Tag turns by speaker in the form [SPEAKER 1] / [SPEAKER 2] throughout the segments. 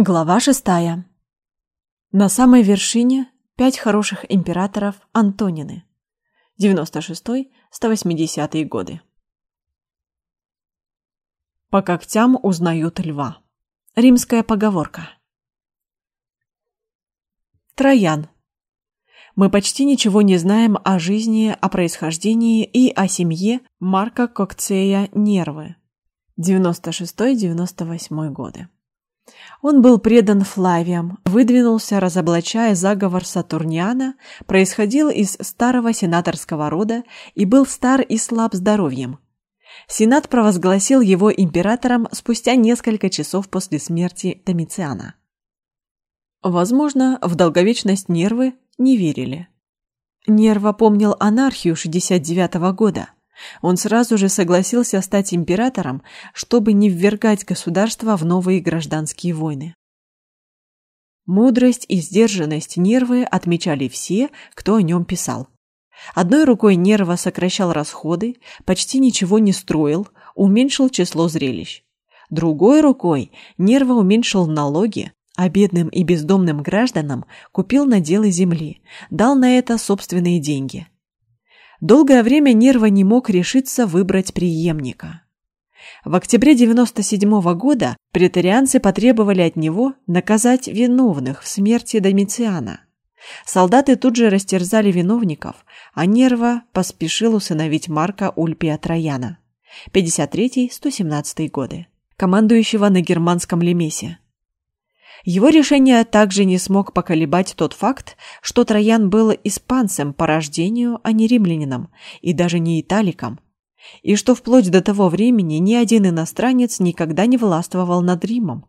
[SPEAKER 1] Глава шестая. На самой вершине пять хороших императоров Антонины. 96-180 годы. По когтям узнают льва. Римская поговорка. Троян. Мы почти ничего не знаем о жизни, о происхождении и о семье Марка Кокцея Нервы. 96-98 годы. Он был предан Флавиям, выдвинулся, разоблачая заговор Сатурниана, происходил из старого сенаторского рода и был стар и слаб здоровьем. Сенат провозгласил его императором спустя несколько часов после смерти Домициана. Возможно, в долговечность Нервы не верили. Нерва помнил анархию 69 -го года – он сразу же согласился стать императором, чтобы не ввергать государство в новые гражданские войны. Мудрость и сдержанность Нервы отмечали все, кто о нем писал. Одной рукой Нерва сокращал расходы, почти ничего не строил, уменьшил число зрелищ. Другой рукой Нерва уменьшил налоги, а бедным и бездомным гражданам купил наделы земли, дал на это собственные деньги – Долгое время Нерва не мог решиться выбрать преемника. В октябре 97 -го года претарианцы потребовали от него наказать виновных в смерти Домициана. Солдаты тут же растерзали виновников, а Нерва поспешил усыновить Марка Ульпия Трояна, 53-117 годы, командующего на германском Лемесе. Его решение также не смог поколебать тот факт, что Троян был испанцем по рождению, а не римлянином, и даже не италиком, и что вплоть до того времени ни один иностранец никогда не властвовал над Римом.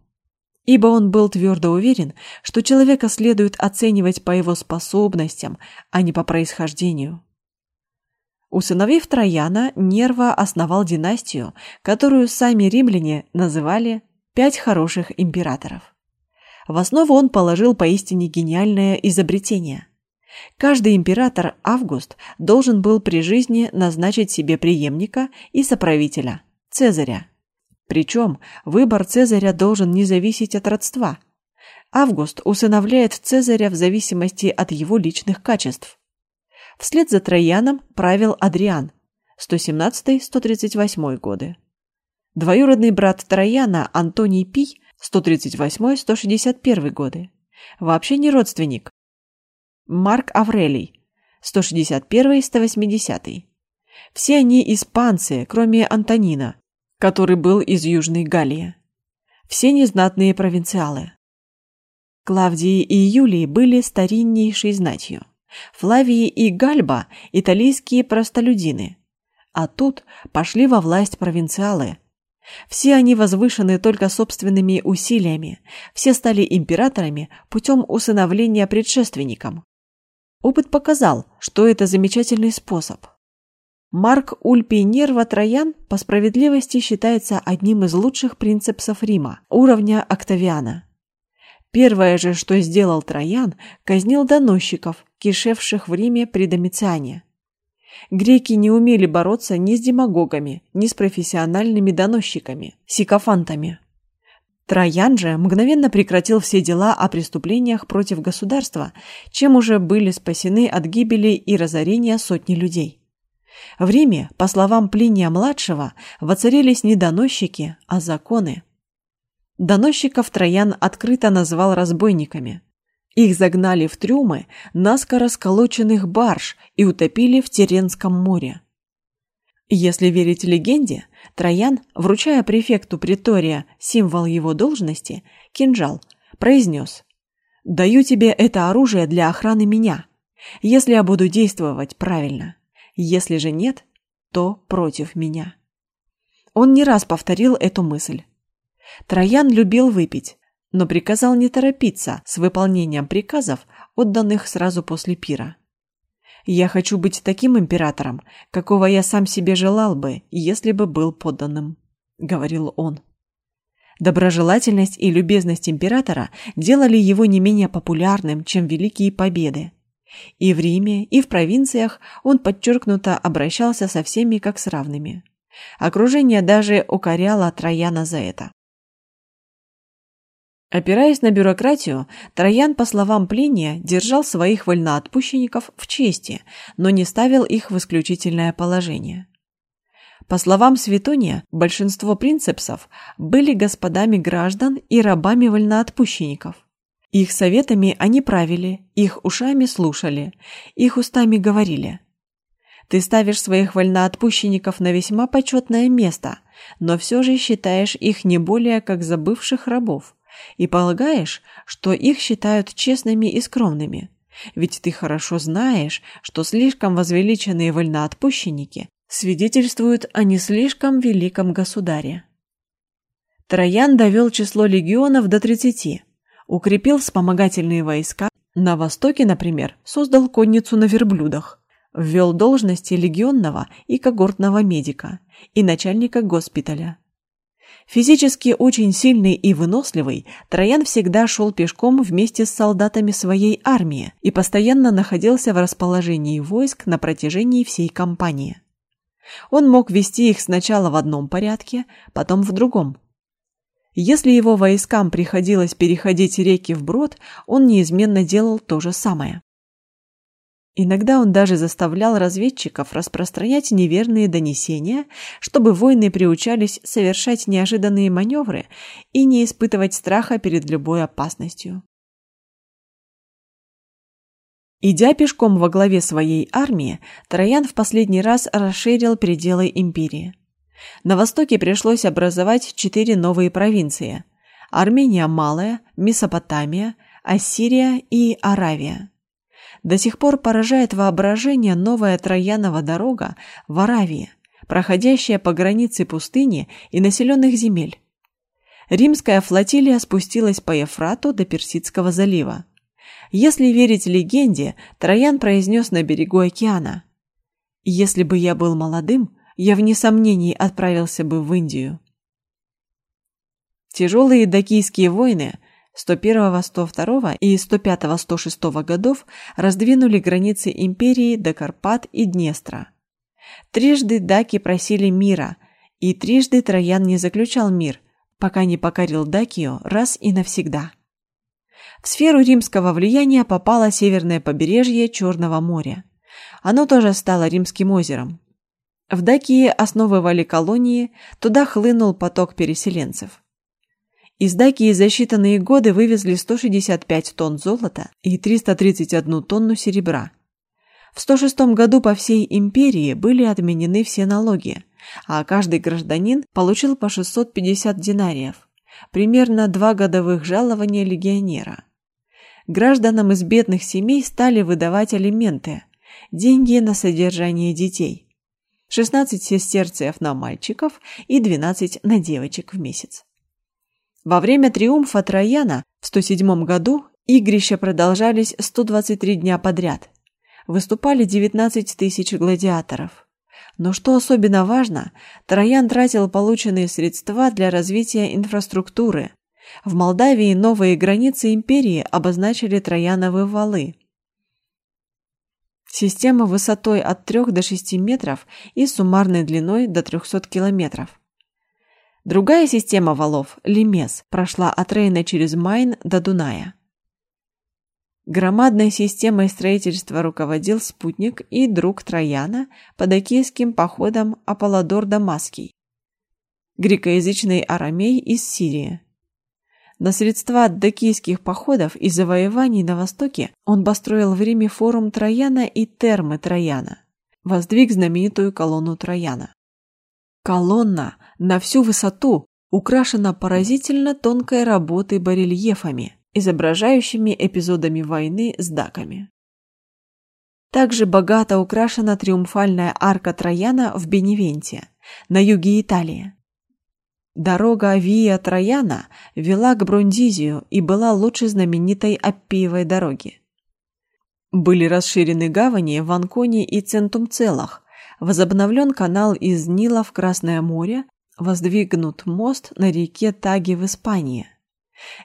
[SPEAKER 1] Ибо он был твердо уверен, что человека следует оценивать по его способностям, а не по происхождению. Усыновив Трояна, Нерва основал династию, которую сами римляне называли «пять хороших императоров». В основу он положил поистине гениальное изобретение. Каждый император Август должен был при жизни назначить себе преемника и соправителя Цезаря. Причем выбор Цезаря должен не зависеть от родства. Август усыновляет Цезаря в зависимости от его личных качеств. Вслед за Трояном правил Адриан 117-138 годы. Двоюродный брат Трояна Антоний Пий 138-161 годы. Вообще не родственник. Марк Аврелий 161-180. Все они испанцы, кроме Антонина, который был из Южной Галлии. Все незнатные провинциалы. Клавдии и Юлии были стариннейшей знатью. Флавии и Гальба – итальянские простолюдины. А тут пошли во власть провинциалы – все они возвышены только собственными усилиями, все стали императорами путем усыновления предшественникам. Опыт показал, что это замечательный способ. Марк Ульпий Нерва Троян по справедливости считается одним из лучших принципсов Рима, уровня Октавиана. Первое же, что сделал Троян, казнил доносчиков, кишевших в Риме при Домициане. Греки не умели бороться ни с демагогами, ни с профессиональными доносчиками, сикофантами. Троян же мгновенно прекратил все дела о преступлениях против государства, чем уже были спасены от гибели и разорения сотни людей. В Риме, по словам Плиния-младшего, воцарились не доносчики, а законы. Доносчиков Троян открыто назвал разбойниками – их загнали в трюмы наскоро сколоченных барж и утопили в Теренском море. Если верить легенде, Троян, вручая префекту притория символ его должности, кинжал, произнес «Даю тебе это оружие для охраны меня, если я буду действовать правильно. Если же нет, то против меня». Он не раз повторил эту мысль. Троян любил выпить, но приказал не торопиться с выполнением приказов, отданных сразу после пира. Я хочу быть таким императором, какого я сам себе желал бы, если бы был подданным, говорил он. Доброжелательность и любезность императора делали его не менее популярным, чем великие победы. И в Риме, и в провинциях он подчеркнуто обращался со всеми как с равными. Окружение даже укоряло Трояна за это. Опираясь на бюрократию, Троян, по словам Плиния, держал своих вольноотпущенников в чести, но не ставил их в исключительное положение. По словам Светония, большинство принцепсов были господами граждан и рабами вольноотпущенников. Их советами они правили, их ушами слушали, их устами говорили. Ты ставишь своих вольноотпущенников на весьма почетное место, но все же считаешь их не более как забывших рабов и полагаешь, что их считают честными и скромными. Ведь ты хорошо знаешь, что слишком возвеличенные вольноотпущенники свидетельствуют о не слишком великом государе. Троян довел число легионов до 30, укрепил вспомогательные войска, на востоке, например, создал конницу на верблюдах, ввел должности легионного и когортного медика и начальника госпиталя. Физически очень сильный и выносливый, Троян всегда шел пешком вместе с солдатами своей армии и постоянно находился в расположении войск на протяжении всей кампании. Он мог вести их сначала в одном порядке, потом в другом. Если его войскам приходилось переходить реки вброд, он неизменно делал то же самое. Иногда он даже заставлял разведчиков распространять неверные донесения, чтобы воины приучались совершать неожиданные маневры и не испытывать страха перед любой опасностью. Идя пешком во главе своей армии, Троян в последний раз расширил пределы империи. На востоке пришлось образовать четыре новые провинции: Армения Малая, Месопотамия, Ассирия и Аравия. До сих пор поражает воображение новая Троянова дорога в Аравии, проходящая по границе пустыни и населенных земель. Римская флотилия спустилась по Ефрату до Персидского залива. Если верить легенде, Троян произнес на берегу океана: "Если бы я был молодым, я вне сомнений отправился бы в Индию". Тяжелые дакийские войны 101-102 и 105-106 годов раздвинули границы империи до Карпат и Днестра. Трижды даки просили мира, и трижды Троян не заключал мир, пока не покорил Дакию раз и навсегда. В сферу римского влияния попало северное побережье Черного моря. Оно тоже стало римским озером. В Дакии основывали колонии, туда хлынул поток переселенцев. Из Дакии за считанные годы вывезли 165 тонн золота и 331 тонну серебра. В 106 году по всей империи были отменены все налоги, а каждый гражданин получил по 650 динариев, примерно два годовых жалования легионера гражданам из бедных семей стали выдавать алименты, деньги на содержание детей. 16 сестерцев на мальчиков и 12 на девочек в месяц. Во время триумфа Трояна в 107 году игрища продолжались 123 дня подряд. Выступали 19 тысяч гладиаторов. Но что особенно важно, Троян тратил полученные средства для развития инфраструктуры, в Молдавии новые границы империи обозначили Траяновы валы. Система высотой от 3 до 6 метров и суммарной длиной до 300 километров. Другая система валов, Лимес, прошла от Рейна через Майн до Дуная. Громадной системой строительства руководил спутник и друг Траяна по дакийским походам Аполлодор Дамасский, грекоязычный арамей из Сирии. На средства от дакийских походов и завоеваний на востоке он построил в Риме форум Трояна и термы Трояна. Воздвиг знаменитую колонну Трояна. Колонна на всю высоту украшена поразительно тонкой работой барельефами, изображающими эпизодами войны с даками. Также богато украшена триумфальная арка Трояна в Беневенте, на юге Италии. Дорога Виа Трояна вела к Брундизию и была лучше знаменитой Аппиевой дороги. Были расширены гавани в Анконе и Центумцелах, возобновлен канал из Нила в Красное море, воздвигнут мост на реке Таги в Испании.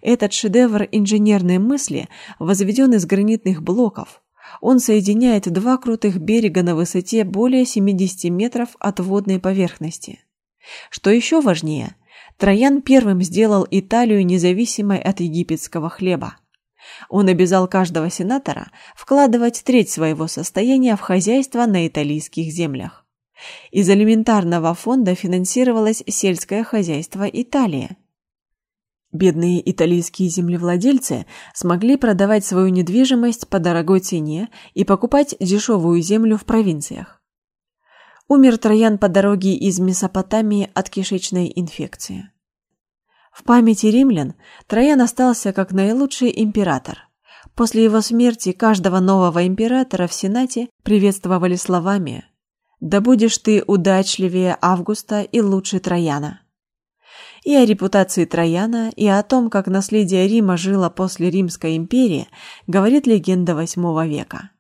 [SPEAKER 1] Этот шедевр инженерной мысли возведен из гранитных блоков. Он соединяет два крутых берега на высоте более 70 метров от водной поверхности. Что еще важнее, Троян первым сделал Италию независимой от египетского хлеба. Он обязал каждого сенатора вкладывать треть своего состояния в хозяйство на итальянских землях. Из элементарного фонда финансировалось сельское хозяйство Италии. Бедные итальянские землевладельцы смогли продавать свою недвижимость по дорогой цене и покупать дешевую землю в провинциях. Умер Троян по дороге из Месопотамии от кишечной инфекции. В памяти римлян Троян остался как наилучший император. После его смерти каждого нового императора в Сенате приветствовали словами «Да будешь ты удачливее Августа и лучше Трояна» и о репутации Трояна, и о том, как наследие Рима жило после Римской империи, говорит легенда VIII века.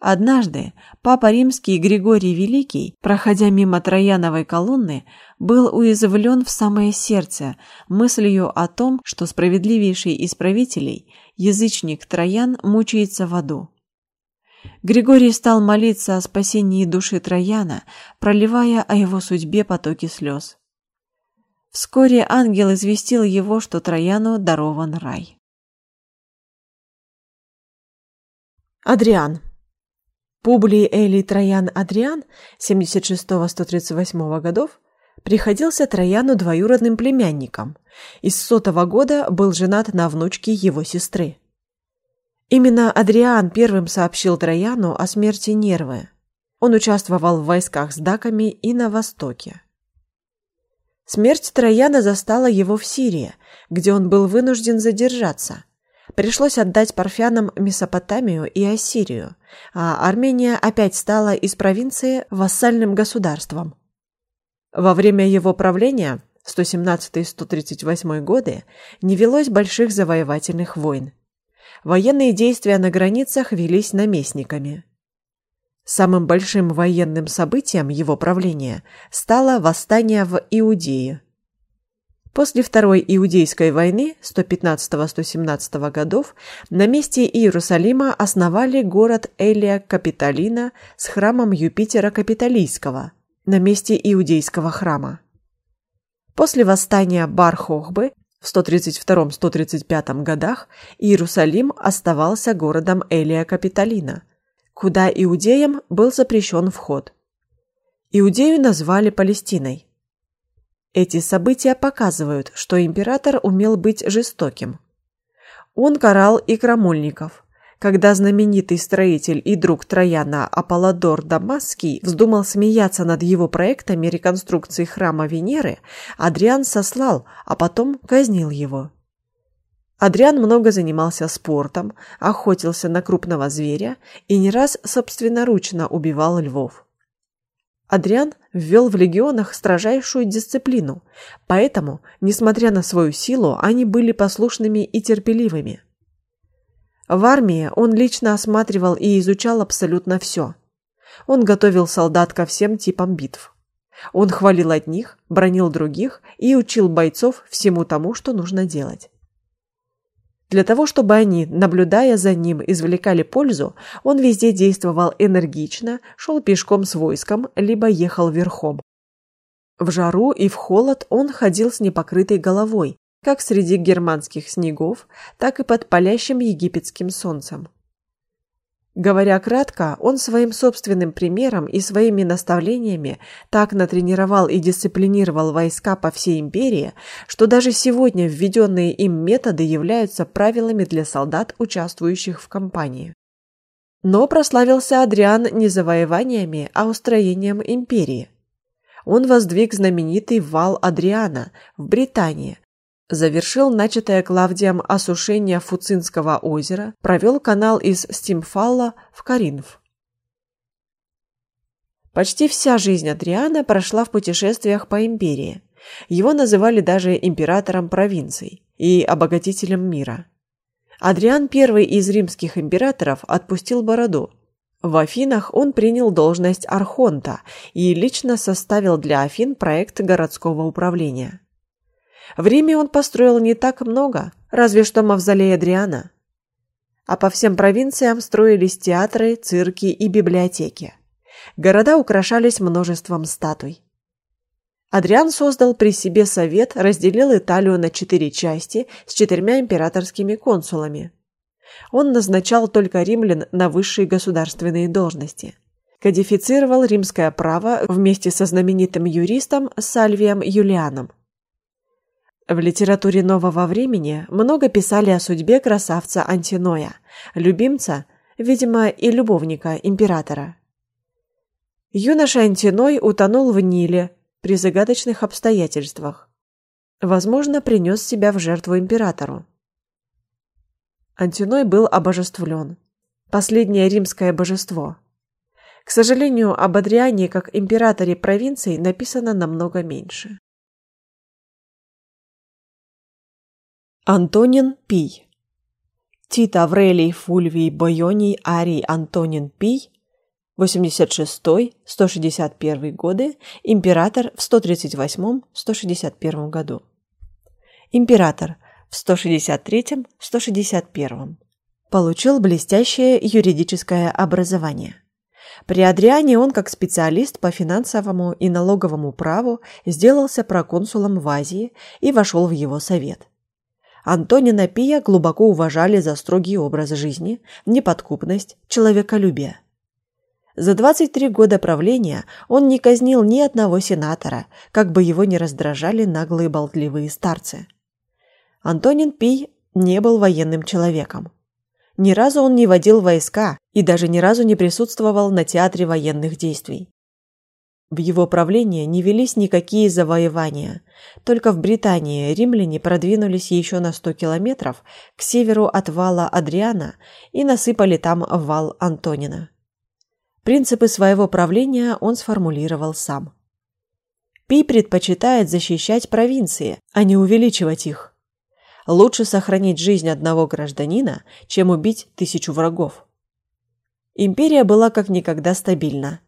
[SPEAKER 1] Однажды папа римский Григорий Великий, проходя мимо Трояновой колонны, был уязвлен в самое сердце мыслью о том, что справедливейший из правителей, язычник Троян, мучается в аду. Григорий стал молиться о спасении души Трояна, проливая о его судьбе потоки слез. Вскоре ангел известил его, что Трояну дарован рай. Адриан. Публий Элий Троян Адриан 76-138 годов приходился Трояну двоюродным племянником и с сотого года был женат на внучке его сестры. Именно Адриан первым сообщил Трояну о смерти Нервы. Он участвовал в войсках с даками и на востоке. Смерть Трояна застала его в Сирии, где он был вынужден задержаться. Пришлось отдать парфянам Месопотамию и Ассирию, а Армения опять стала из провинции вассальным государством. Во время его правления 117-138 годы не велось больших завоевательных войн. Военные действия на границах велись наместниками. Самым большим военным событием его правления стало восстание в Иудее. После Второй Иудейской войны 115-117 годов на месте Иерусалима основали город Элия Капитолина с храмом Юпитера Капитолийского на месте Иудейского храма. После восстания Бар-Хохбы в 132-135 годах Иерусалим оставался городом Элия Капитолина – куда иудеям был запрещен вход. Иудею назвали Палестиной. Эти события показывают, что император умел быть жестоким. Он карал и крамольников. Когда знаменитый строитель и друг Трояна Аполлодор Дамасский вздумал смеяться над его проектами реконструкции храма Венеры, Адриан сослал, а потом казнил его. Адриан много занимался спортом, охотился на крупного зверя и не раз собственноручно убивал львов. Адриан ввел в легионах строжайшую дисциплину, поэтому, несмотря на свою силу, они были послушными и терпеливыми. В армии он лично осматривал и изучал абсолютно все. Он готовил солдат ко всем типам битв. Он хвалил одних, бронил других и учил бойцов всему тому, что нужно делать. Для того, чтобы они, наблюдая за ним, извлекали пользу, он везде действовал энергично, шел пешком с войском, либо ехал верхом. В жару и в холод он ходил с непокрытой головой, как среди германских снегов, так и под палящим египетским солнцем. Говоря кратко, он своим собственным примером и своими наставлениями так натренировал и дисциплинировал войска по всей империи, что даже сегодня введенные им методы являются правилами для солдат, участвующих в кампании. Но прославился Адриан не завоеваниями, а устроением империи. Он воздвиг знаменитый вал Адриана в Британии, завершил начатое Клавдием осушение Фуцинского озера, провел канал из Стимфалла в Каринф. Почти вся жизнь Адриана прошла в путешествиях по империи. Его называли даже императором провинций и обогатителем мира. Адриан первый из римских императоров отпустил бороду. В Афинах он принял должность архонта и лично составил для Афин проект городского управления. В Риме он построил не так много, разве что мавзолей Адриана. А по всем провинциям строились театры, цирки и библиотеки. Города украшались множеством статуй. Адриан создал при себе совет, разделил Италию на четыре части с четырьмя императорскими консулами. Он назначал только римлян на высшие государственные должности. Кодифицировал римское право вместе со знаменитым юристом Сальвием Юлианом. В литературе нового времени много писали о судьбе красавца Антиноя, любимца, видимо, и любовника императора. Юноша Антиной утонул в Ниле при загадочных обстоятельствах. Возможно, принес себя в жертву императору. Антиной был обожествлен. Последнее римское божество. К сожалению, об Адриане как императоре провинции написано намного меньше. Антонин Пий. Тит Аврелий Фульвий Бойоний Арий Антонин Пий 86-161 годы, император в 138-161 году. Император в 163-161. Получил блестящее юридическое образование. При Адриане он, как специалист по финансовому и налоговому праву, сделался проконсулом в Азии и вошел в его совет. Антонина Пия глубоко уважали за строгий образ жизни, неподкупность, человеколюбие. За 23 года правления он не казнил ни одного сенатора, как бы его ни раздражали наглые болтливые старцы. Антонин Пий не был военным человеком. Ни разу он не водил войска и даже ни разу не присутствовал на театре военных действий. В его правлении не велись никакие завоевания. Только в Британии римляне продвинулись еще на 100 километров к северу от вала Адриана и насыпали там вал Антонина. Принципы своего правления он сформулировал сам. Пий предпочитает защищать провинции, а не увеличивать их. Лучше сохранить жизнь одного гражданина, чем убить тысячу врагов. Империя была как никогда стабильна –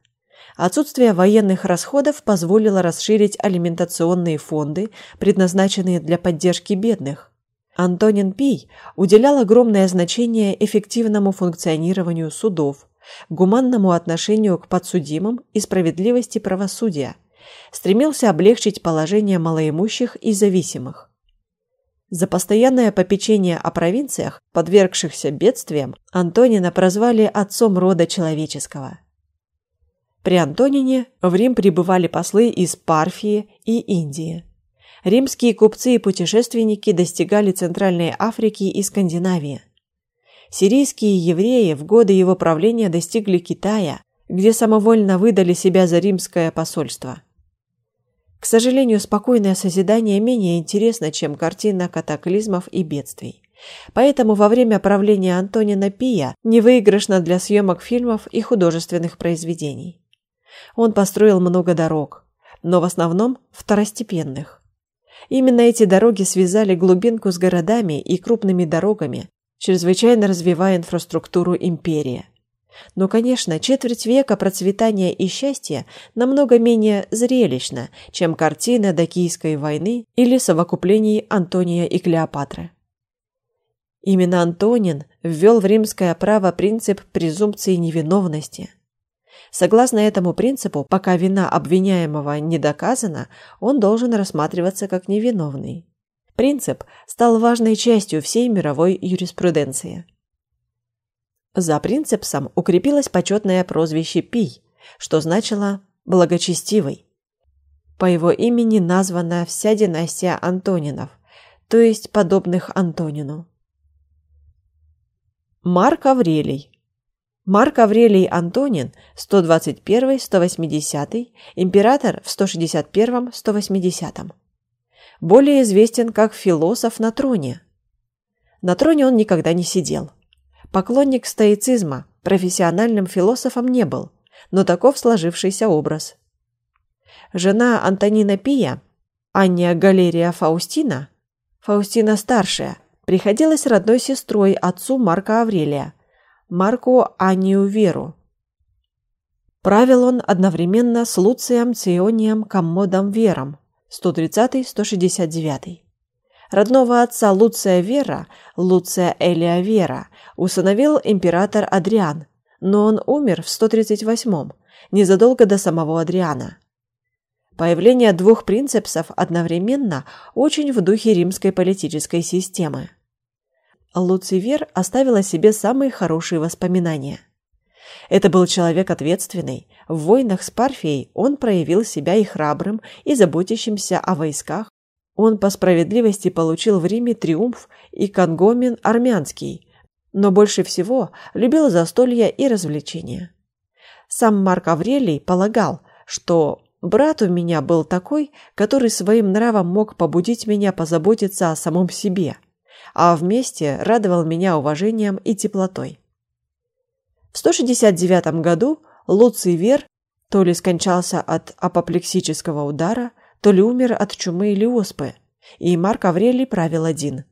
[SPEAKER 1] Отсутствие военных расходов позволило расширить алиментационные фонды, предназначенные для поддержки бедных. Антонин Пий уделял огромное значение эффективному функционированию судов, гуманному отношению к подсудимым и справедливости правосудия, стремился облегчить положение малоимущих и зависимых. За постоянное попечение о провинциях, подвергшихся бедствиям, Антонина прозвали отцом рода человеческого. При Антонине в Рим прибывали послы из Парфии и Индии. Римские купцы и путешественники достигали Центральной Африки и Скандинавии. Сирийские евреи в годы его правления достигли Китая, где самовольно выдали себя за римское посольство. К сожалению, спокойное созидание менее интересно, чем картина катаклизмов и бедствий. Поэтому во время правления Антонина Пия невыигрышно для съемок фильмов и художественных произведений. Он построил много дорог, но в основном второстепенных. Именно эти дороги связали глубинку с городами и крупными дорогами, чрезвычайно развивая инфраструктуру империи. Но, конечно, четверть века процветания и счастья намного менее зрелищна, чем картина Дакийской войны или совокуплений Антония и Клеопатры. Именно Антонин ввел в римское право принцип презумпции невиновности – Согласно этому принципу, пока вина обвиняемого не доказана, он должен рассматриваться как невиновный. Принцип стал важной частью всей мировой юриспруденции. За принципсом укрепилось почетное прозвище Пий, что значило «благочестивый». По его имени названа вся династия Антонинов, то есть подобных Антонину. Марк Аврелий Марк Аврелий Антонин 121-180, император в 161-180. Более известен как философ на троне. На троне он никогда не сидел. Поклонник стоицизма, профессиональным философом не был, но таков сложившийся образ. Жена Антонина Пия, Анния Галерия Фаустина, Фаустина старшая, приходилась родной сестрой отцу Марка Аврелия – Марку Анию Веру. Правил он одновременно с Луцием Ционием Коммодом Вером 130-169. Родного отца Луция Вера, Луция Элия Вера, усыновил император Адриан, но он умер в 138-м, незадолго до самого Адриана. Появление двух принципсов одновременно очень в духе римской политической системы. Луцивер оставил о себе самые хорошие воспоминания. Это был человек ответственный. В войнах с Парфией он проявил себя и храбрым, и заботящимся о войсках. Он по справедливости получил в Риме триумф и конгомен армянский, но больше всего любил застолья и развлечения. Сам Марк Аврелий полагал, что брат у меня был такой, который своим нравом мог побудить меня позаботиться о самом себе – а вместе радовал меня уважением и теплотой. В 169 году Луций Вер то ли скончался от апоплексического удара, то ли умер от чумы или оспы, и Марк Аврелий правил один.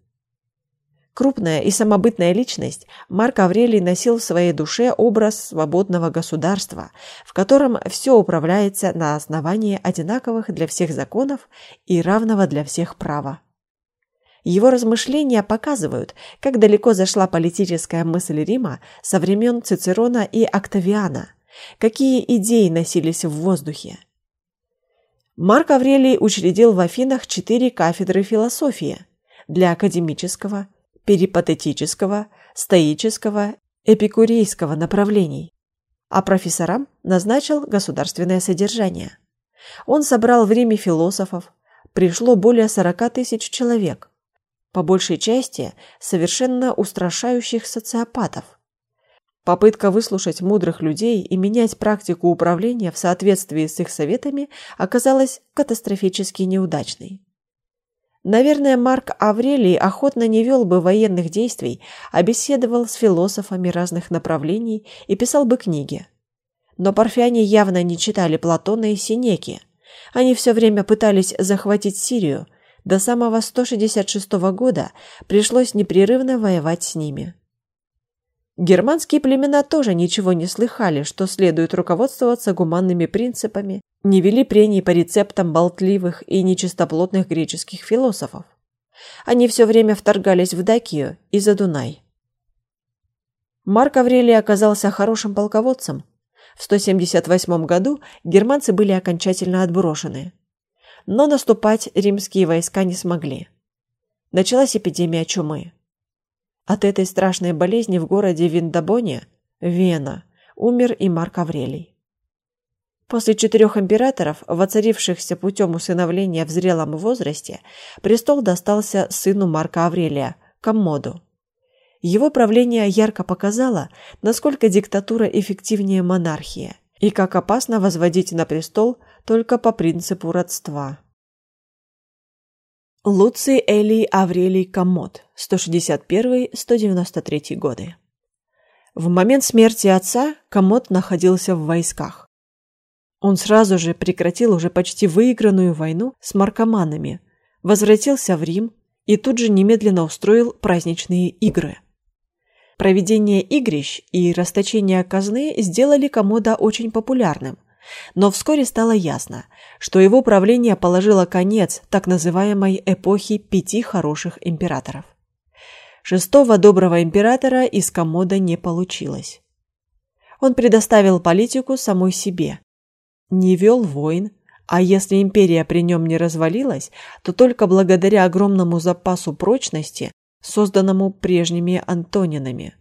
[SPEAKER 1] Крупная и самобытная личность, Марк Аврелий носил в своей душе образ свободного государства, в котором все управляется на основании одинаковых для всех законов и равного для всех права. Его размышления показывают, как далеко зашла политическая мысль Рима со времен Цицерона и Октавиана, какие идеи носились в воздухе. Марк Аврелий учредил в Афинах четыре кафедры философии для академического, перипатетического, стоического, эпикурейского направлений, а профессорам назначил государственное содержание. Он собрал в Риме философов, пришло более 40 тысяч человек – по большей части совершенно устрашающих социопатов. Попытка выслушать мудрых людей и менять практику управления в соответствии с их советами оказалась катастрофически неудачной. Наверное, Марк Аврелий охотно не вел бы военных действий, а беседовал с философами разных направлений и писал бы книги. Но парфяне явно не читали Платона и Синеки. Они все время пытались захватить Сирию – до самого 166 года пришлось непрерывно воевать с ними. Германские племена тоже ничего не слыхали, что следует руководствоваться гуманными принципами, не вели прений по рецептам болтливых и нечистоплотных греческих философов. Они все время вторгались в Дакию и за Дунай. Марк Аврелий оказался хорошим полководцем. В 178 году германцы были окончательно отброшены но наступать римские войска не смогли. Началась эпидемия чумы. От этой страшной болезни в городе Виндабоне, Вена, умер и Марк Аврелий. После четырех императоров, воцарившихся путем усыновления в зрелом возрасте, престол достался сыну Марка Аврелия, Коммоду. Его правление ярко показало, насколько диктатура эффективнее монархии и как опасно возводить на престол только по принципу родства. Луций Элий Аврелий Комод, 161-193 годы. В момент смерти отца Комод находился в войсках. Он сразу же прекратил уже почти выигранную войну с маркоманами, возвратился в Рим и тут же немедленно устроил праздничные игры. Проведение игрищ и расточение казны сделали Комода очень популярным, но вскоре стало ясно, что его правление положило конец так называемой эпохи пяти хороших императоров. Шестого доброго императора из комода не получилось. Он предоставил политику самой себе. Не вел войн, а если империя при нем не развалилась, то только благодаря огромному запасу прочности, созданному прежними Антонинами.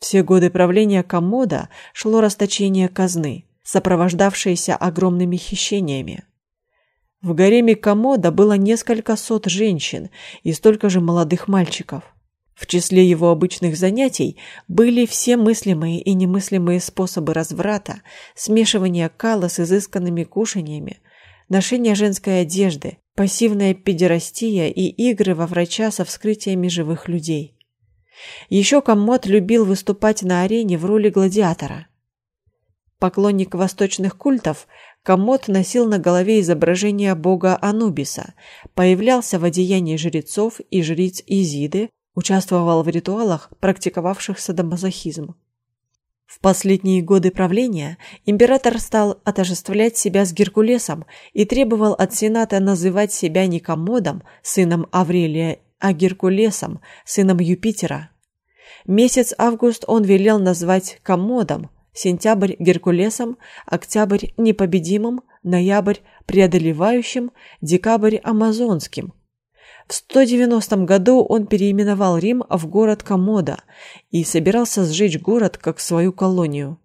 [SPEAKER 1] Все годы правления Комода шло расточение казны – сопровождавшиеся огромными хищениями. В гареме Комода было несколько сот женщин и столько же молодых мальчиков. В числе его обычных занятий были все мыслимые и немыслимые способы разврата, смешивание кала с изысканными кушаньями, ношение женской одежды, пассивная педерастия и игры во врача со вскрытиями живых людей. Еще Комод любил выступать на арене в роли гладиатора. Поклонник восточных культов, Комод носил на голове изображение бога Анубиса, появлялся в одеянии жрецов и жриц Изиды, участвовал в ритуалах, практиковавших садомазохизм. В последние годы правления император стал отождествлять себя с Геркулесом и требовал от сената называть себя не Комодом, сыном Аврелия, а Геркулесом, сыном Юпитера. Месяц август он велел назвать Комодом, сентябрь Геркулесом, октябрь непобедимым, ноябрь преодолевающим, декабрь амазонским. В 190 году он переименовал Рим в город Комода и собирался сжечь город как свою колонию.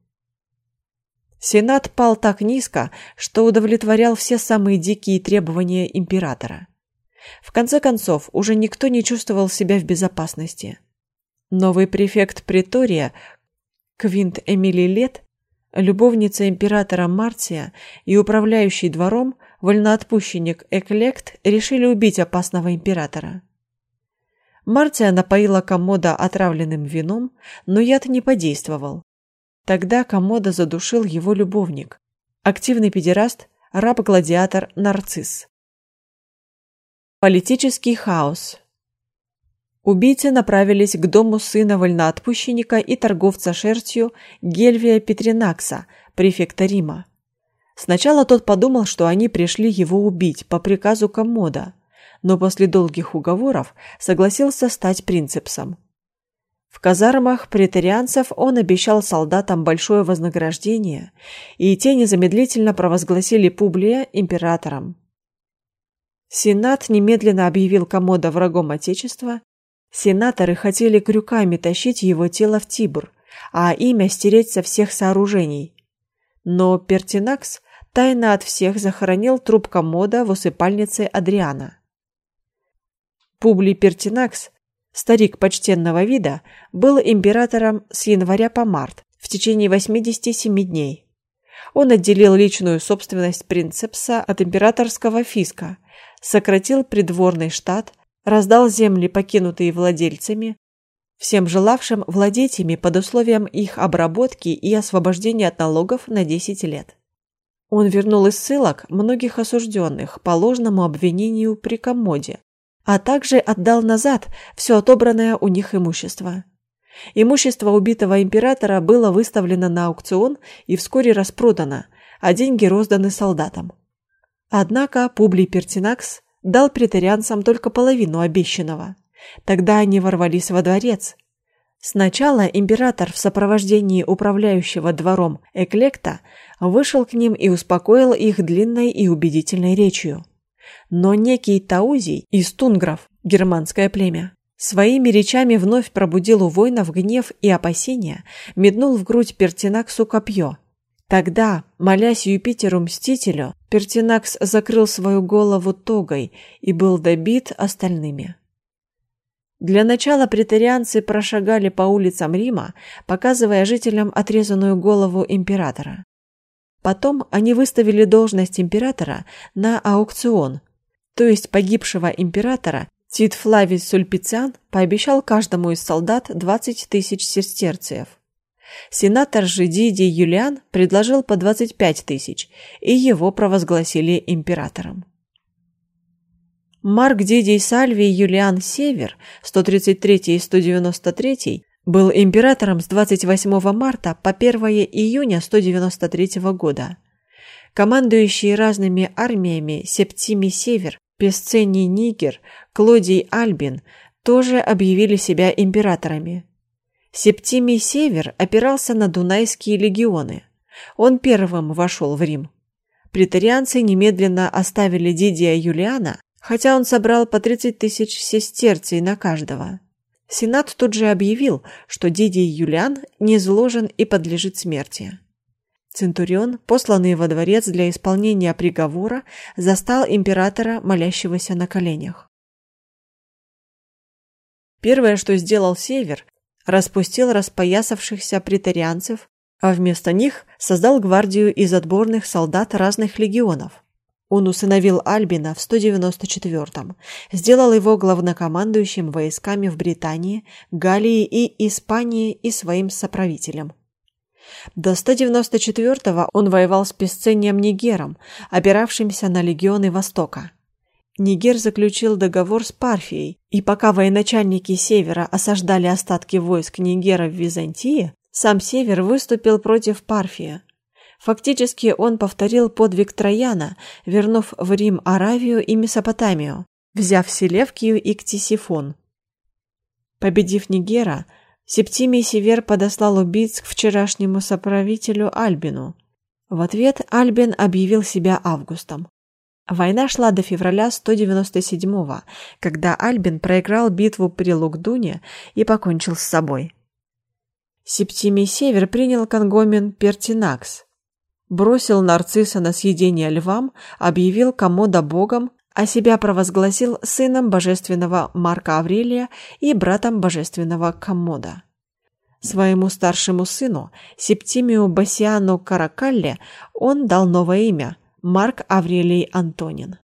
[SPEAKER 1] Сенат пал так низко, что удовлетворял все самые дикие требования императора. В конце концов, уже никто не чувствовал себя в безопасности. Новый префект притория, Квинт Эмилий Лет, любовница императора Марция и управляющий двором, вольноотпущенник Эклект решили убить опасного императора. Марция напоила Комода отравленным вином, но яд не подействовал. Тогда Комода задушил его любовник, активный педераст, раб-гладиатор Нарцисс. Политический хаос. Убийцы направились к дому сына вольноотпущенника и торговца шерстью Гельвия Петринакса, префекта Рима. Сначала тот подумал, что они пришли его убить по приказу Комода, но после долгих уговоров согласился стать принцепсом. В казармах претарианцев он обещал солдатам большое вознаграждение, и те незамедлительно провозгласили Публия императором. Сенат немедленно объявил Комода врагом Отечества. Сенаторы хотели крюками тащить его тело в Тибр, а имя стереть со всех сооружений. Но Пертинакс тайно от всех захоронил труп Комода в усыпальнице Адриана. Публий Пертинакс, старик почтенного вида, был императором с января по март в течение 87 дней. Он отделил личную собственность принцепса от императорского фиска сократил придворный штат, раздал земли, покинутые владельцами, всем желавшим владеть ими под условием их обработки и освобождения от налогов на 10 лет. Он вернул из ссылок многих осужденных по ложному обвинению при комоде, а также отдал назад все отобранное у них имущество. Имущество убитого императора было выставлено на аукцион и вскоре распродано, а деньги розданы солдатам. Однако Публий Пертинакс дал претарианцам только половину обещанного. Тогда они ворвались во дворец. Сначала император в сопровождении управляющего двором Эклекта вышел к ним и успокоил их длинной и убедительной речью. Но некий Таузий из тунгров, германское племя, своими речами вновь пробудил у воинов гнев и опасения, меднул в грудь Пертинаксу копье – Тогда, молясь Юпитеру-мстителю, Пертинакс закрыл свою голову тогой и был добит остальными. Для начала претарианцы прошагали по улицам Рима, показывая жителям отрезанную голову императора. Потом они выставили должность императора на аукцион, то есть погибшего императора Тит Флавий Сульпициан пообещал каждому из солдат 20 тысяч сестерциев. Сенатор же Дидий Юлиан предложил по 25 тысяч, и его провозгласили императором. Марк Дидий Сальвий Юлиан Север, 133 и 193, был императором с 28 марта по 1 июня 193 года. Командующие разными армиями Септимий Север, Песцений Нигер, Клодий Альбин тоже объявили себя императорами. Септимий Север опирался на дунайские легионы. Он первым вошел в Рим. Претарианцы немедленно оставили Дидия Юлиана, хотя он собрал по 30 тысяч сестерций на каждого. Сенат тут же объявил, что Дидий Юлиан не зложен и подлежит смерти. Центурион, посланный во дворец для исполнения приговора, застал императора, молящегося на коленях. Первое, что сделал Север, распустил распоясавшихся претарианцев, а вместо них создал гвардию из отборных солдат разных легионов. Он усыновил Альбина в 194-м, сделал его главнокомандующим войсками в Британии, Галлии и Испании и своим соправителем. До 194-го он воевал с Песцением Нигером, опиравшимся на легионы Востока. Нигер заключил договор с Парфией, и пока военачальники Севера осаждали остатки войск Нигера в Византии, сам Север выступил против Парфия. Фактически он повторил подвиг Трояна, вернув в Рим Аравию и Месопотамию, взяв Селевкию и Ктисифон. Победив Нигера, Септимий Север подослал убийц к вчерашнему соправителю Альбину. В ответ Альбин объявил себя Августом. Война шла до февраля 197-го, когда Альбин проиграл битву при Лугдуне и покончил с собой. Септимий Север принял конгомен Пертинакс, бросил нарцисса на съедение львам, объявил Комода богом, а себя провозгласил сыном божественного Марка Аврелия и братом божественного Комода. Своему старшему сыну, Септимию Басиану Каракалле, он дал новое имя – Марк Аврелий Антонин.